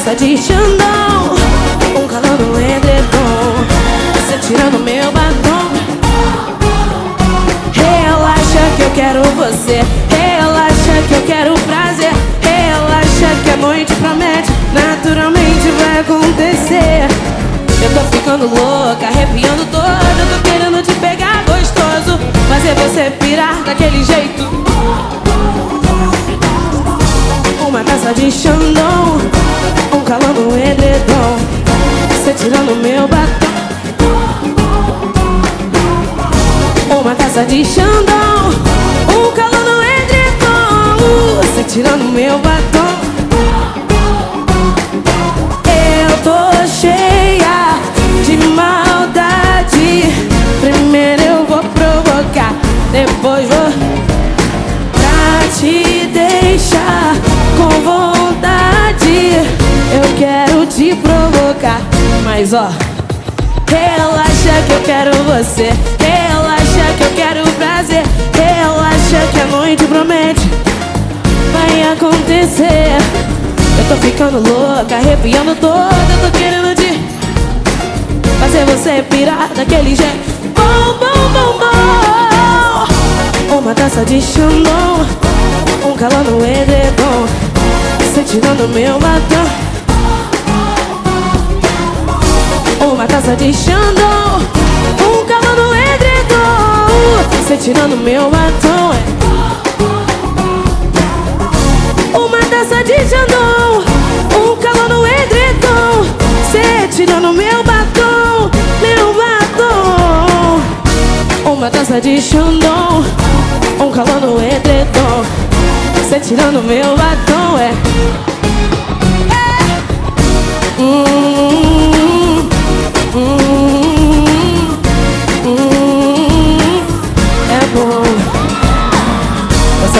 taça de Xandão Um calor no edredom. Você tirando meu batom. Relaxa que eu quero você. Relaxa que eu quero prazer. Relaxa que a noite promete. Naturalmente vai acontecer. Eu tô ficando louca, arrepiando toda. Eu tô querendo te pegar gostoso. Fazer você pirar daquele jeito. Uma taça de Xandão Calor no edredom. Você tirando meu batom. Uma taça de Xandão. Um calor no edredom. Você tirando meu batom te provocar. Mas ó Relaxa que eu quero você. Relaxa que eu quero prazer. Relaxa que a noite promete. Vai acontecer. Eu tô ficando louca, arrepiando toda. Eu tô querendo te Fazer você pirar daquele jeito. Bom, bom, bom, bom. Uma taça de Xandão Um calor no edredom. Tirando meu batom Taça de Xandão Um calor no edredom. Você tirando meu batom é. Uma taça de Xandão Um calor no edredom. Você tirando meu batom Meu batom. Uma taça de Xandão Um calor no edredom. Você tirando meu batom é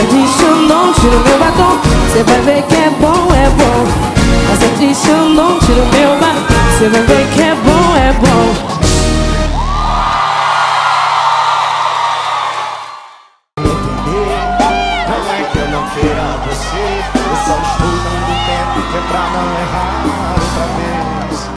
Essa triste eu não tiro meu batom. Você vai ver que é bom, é bom. Essa triste eu não tiro meu batom. Você vai ver que é bom, é bom. Entender, não é que eu não queira você Eu só estou